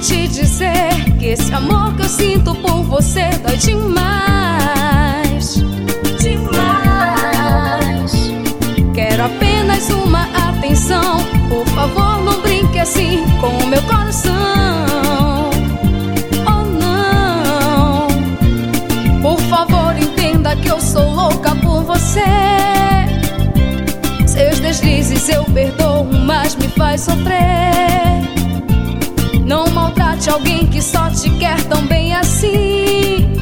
te dizer que esse amor que eu sinto por você dói demais. Demais. Quero apenas uma atenção. Por favor, não brinque assim com o meu coração. Oh, não. Por favor, entenda que eu sou louca por você. Seus deslizes eu perdoo, mas me faz sofrer. Maltrate alguém que só te quer tão bem assim.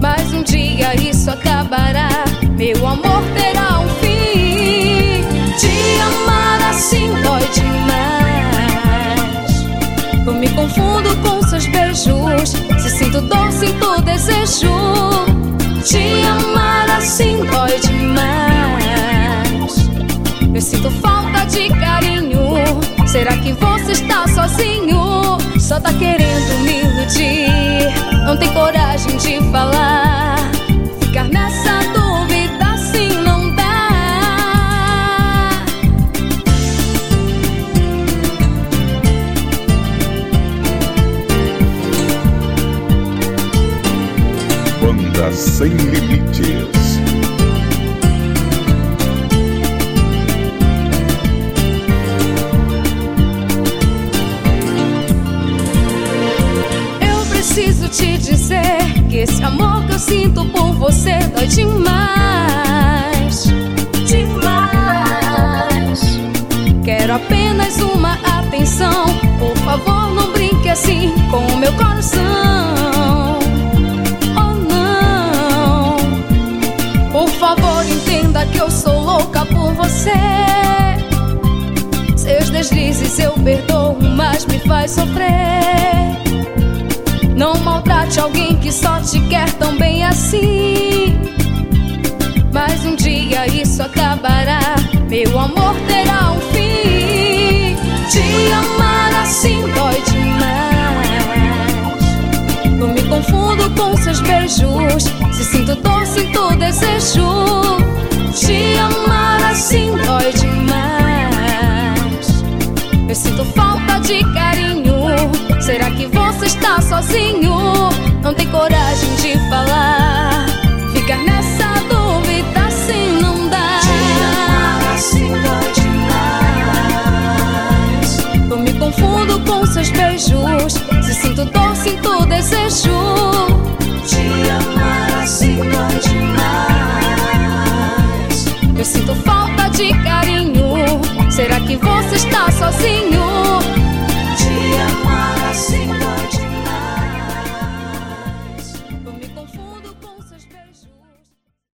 Mas um dia isso acabará. Meu amor terá um fim. Te amar assim dói demais. Eu me confundo com seus beijos. Se sinto dor, sinto desejo. Te amar assim dói demais. Eu sinto falta de carinho. Será que você está sozinho? Só tá querendo me iludir. Não tem coragem de falar. Ficar nessa dúvida assim não dá. Banda Sem Limites. Esse amor que eu sinto por você dói demais. Demais. Quero apenas uma atenção. Por favor, não brinque assim com o meu coração. Oh não. Por favor, entenda que eu sou louca por você. Seus deslizes eu perdoo, mas me faz sofrer. Maltrate alguém que só te quer tão bem assim. Mas um dia isso acabará. Meu amor terá dói demais. Eu me confundo com seus beijos.